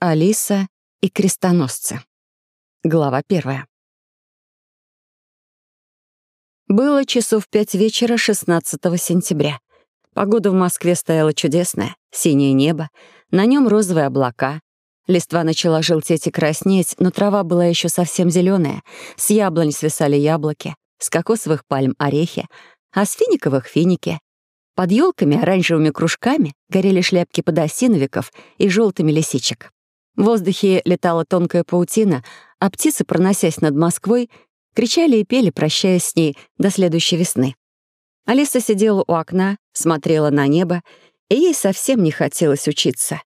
Алиса и крестоносцы. Глава первая. Было часов пять вечера 16 сентября. Погода в Москве стояла чудесная, синее небо, на нем розовые облака. Листва начала желтеть и краснеть, но трава была еще совсем зеленая. С яблонь свисали яблоки, с кокосовых пальм — орехи, а с финиковых — финики — под елками оранжевыми кружками горели шляпки подосиновиков и желтыми лисичек. В воздухе летала тонкая паутина, а птицы, проносясь над Москвой, кричали и пели, прощаясь с ней до следующей весны. Алиса сидела у окна, смотрела на небо, и ей совсем не хотелось учиться.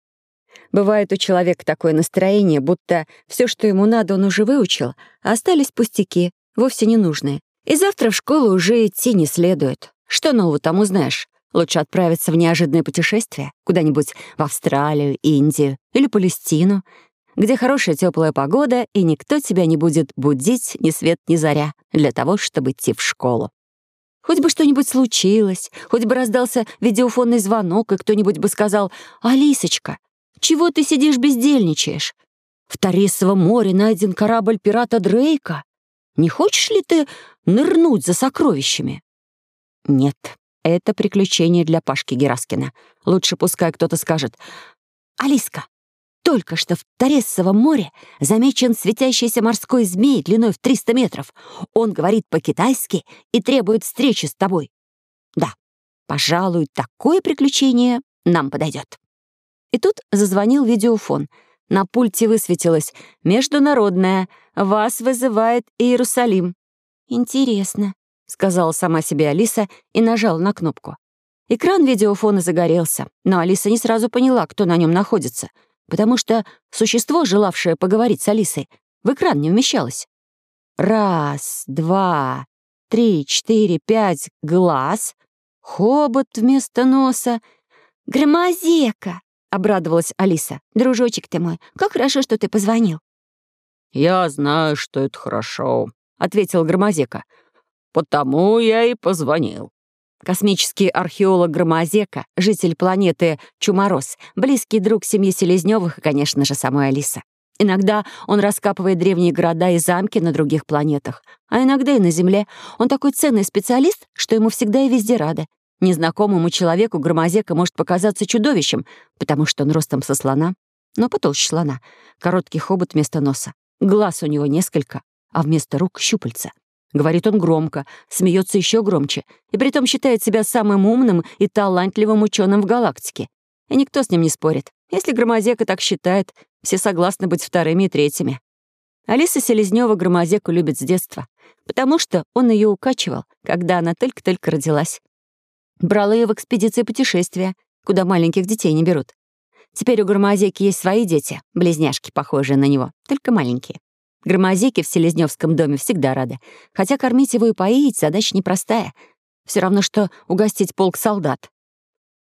Бывает у человека такое настроение, будто все, что ему надо, он уже выучил, а остались пустяки, вовсе не нужные. И завтра в школу уже идти не следует. Что нового там узнаешь? Лучше отправиться в неожиданное путешествие, куда-нибудь в Австралию, Индию или Палестину, где хорошая теплая погода, и никто тебя не будет будить ни свет ни заря для того, чтобы идти в школу. Хоть бы что-нибудь случилось, хоть бы раздался видеофонный звонок, и кто-нибудь бы сказал «Алисочка, чего ты сидишь бездельничаешь? это приключение для Пашки Гераскина. Лучше пускай кто-то скажет. «Алиска, только что в Торесовом море замечен светящийся морской змей длиной в 300 метров. Он говорит по-китайски и требует встречи с тобой. Да, пожалуй, такое приключение нам подойдет». И тут зазвонил видеофон. На пульте высветилось международное. Вас вызывает Иерусалим». «Интересно», сказала сама себе Алиса и нажала на кнопку. Экран видеофона загорелся, но Алиса не сразу поняла, кто на нем находится, потому что существо, желавшее поговорить с Алисой, в экран не вмещалось. Раз, два, три, четыре, пять глаз, хобот вместо носа. «Громозека!» — обрадовалась Алиса. «Дружочек ты мой, как хорошо, что ты позвонил». «Я знаю, что это хорошо», — ответил Громозека потому я и позвонил». Космический археолог Громозека, житель планеты Чумороз, близкий друг семьи Селезневых и, конечно же, самой Алиса. Иногда он раскапывает древние города и замки на других планетах, а иногда и на Земле. Он такой ценный специалист, что ему всегда и везде рады. Незнакомому человеку Громозека может показаться чудовищем, потому что он ростом со слона, но потолще слона, короткий хобот вместо носа. Глаз у него несколько, а вместо рук — щупальца. Говорит он громко, смеется еще громче, и притом считает себя самым умным и талантливым ученым в галактике. И никто с ним не спорит. Если Громозека так считает, все согласны быть вторыми и третьими. Алиса Селезнева Громозеку любит с детства, потому что он ее укачивал, когда она только-только родилась. Брал ее в экспедиции путешествия, куда маленьких детей не берут. Теперь у Громозеки есть свои дети, близняшки, похожие на Громозеки в Селезневском доме всегда рады. Хотя кормить его и поить — задача непростая. Все равно, что угостить полк солдат.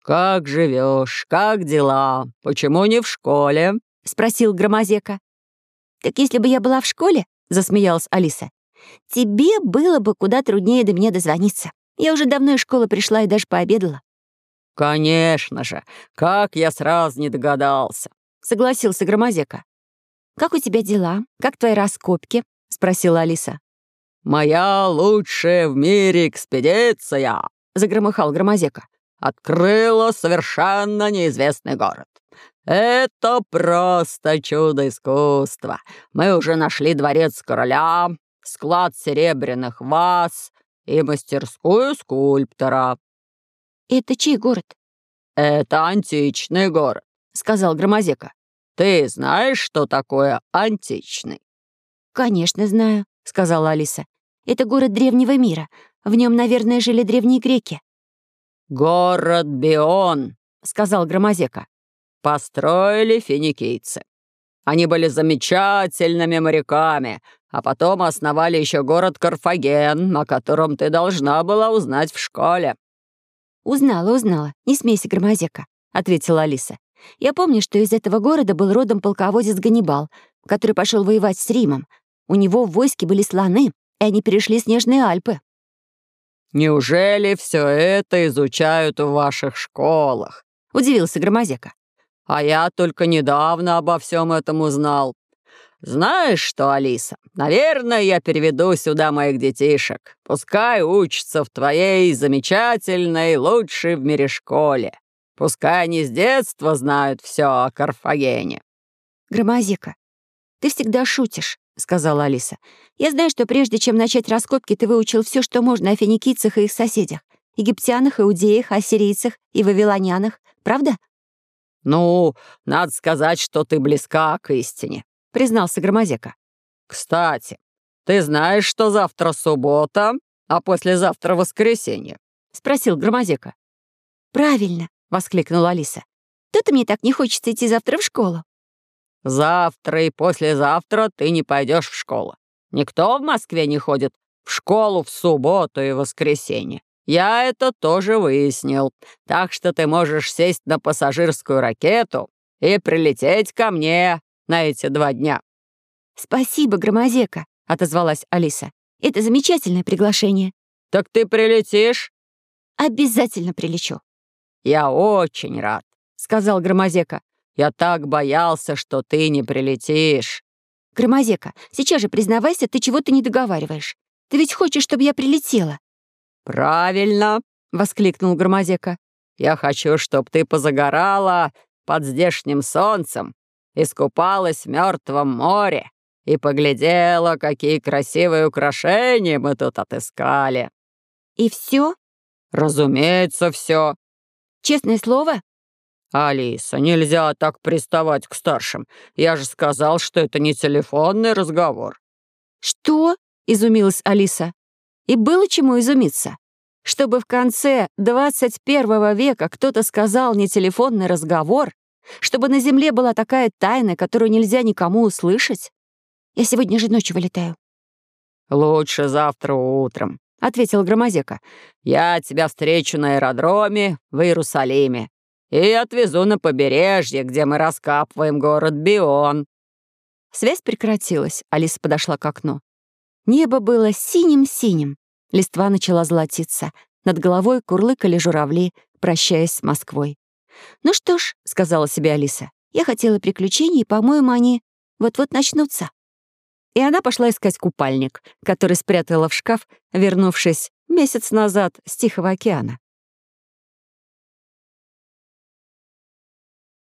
«Как живешь? Как дела? Почему не в школе?» — спросил Громозека. «Так если бы я была в школе, — засмеялась Алиса, — тебе было бы куда труднее до меня дозвониться. Я уже давно из школы пришла и даже пообедала». «Конечно же! Как я сразу не догадался!» — согласился Громозека. Как у тебя дела? Как твои раскопки?» — спросила Алиса. «Моя лучшая в мире экспедиция!» — загромыхал Громозека. «Открыла совершенно неизвестный город. Это просто чудо искусства. Мы уже нашли дворец короля, склад серебряных ваз и мастерскую скульптора». «Это чей город?» «Это античный город», — сказал Громозека. Ты знаешь, что такое античный?» «Конечно знаю», — сказала Алиса. «Это город древнего мира. В нем, наверное, жили древние греки». «Город Бион», — сказал Громозека. «Построили финикийцы. Они были замечательными моряками, а потом основали еще город Карфаген, о котором ты должна была узнать в школе». «Узнала, узнала. Не смейся, Громозека», — ответила Алиса. Я помню, что из этого города был родом полководец Ганнибал, который пошел воевать с Римом. У него в войске были слоны, и они перешли Снежные Пускай они с детства знают все о Карфагене». «Громозека, ты всегда шутишь», — сказала Алиса. «Я знаю, что прежде чем начать раскопки, ты выучил все, что можно о финикийцах и их соседях, египтянах, иудеях, ассирийцах и вавилонянах, правда?» «Ну, надо сказать, что ты близка к истине», — признался Громозека. «Кстати, ты знаешь, что завтра суббота, а послезавтра воскресенье?» — спросил Громозека. «Правильно», воскликнула Алиса. «Ты-то мне так не хочется идти завтра в школу». «Завтра и послезавтра ты не пойдешь в школу. Никто в Москве не ходит в школу в субботу и воскресенье. Я это тоже выяснил. Так что ты можешь сесть на пассажирскую ракету и прилететь ко мне на эти два дня». «Спасибо, Громозека», — отозвалась Алиса. «Это замечательное приглашение». «Так ты прилетишь?» «Обязательно прилечу». «Я очень рад», — сказал Громозека. «Я так боялся, что ты не прилетишь». «Громозека, сейчас же признавайся, ты чего-то не договариваешь. Ты ведь хочешь, чтобы я прилетела?» «Правильно», — воскликнул Громозека. «Я хочу, чтобы ты позагорала под здешним солнцем, искупалась в Мертвом море и поглядела, какие красивые украшения мы тут отыскали». «И все?» «Разумеется, все. Честное слово?» «Алиса, нельзя так приставать к старшим. Я же сказал, что это не телефонный разговор». «Что?» — изумилась Алиса. И было чему изумиться. Чтобы в конце 21 века кто-то сказал не телефонный разговор, чтобы на Земле была такая тайна, которую нельзя никому услышать. Я сегодня же ночью вылетаю. «Лучше завтра утром», ответил Громозека. «Я тебя встречу на аэродроме в Иерусалиме и отвезу на побережье, где мы раскапываем город Бион». Связь прекратилась, Алиса подошла к окну. Небо было синим-синим. Листва начала золотиться. Над головой курлыкали журавли, прощаясь с Москвой. «Ну что ж», — сказала себе Алиса, — «я хотела приключений, по-моему, они вот-вот начнутся». И она пошла искать купальник, который спрятала в шкаф, вернувшись месяц назад с Тихого океана.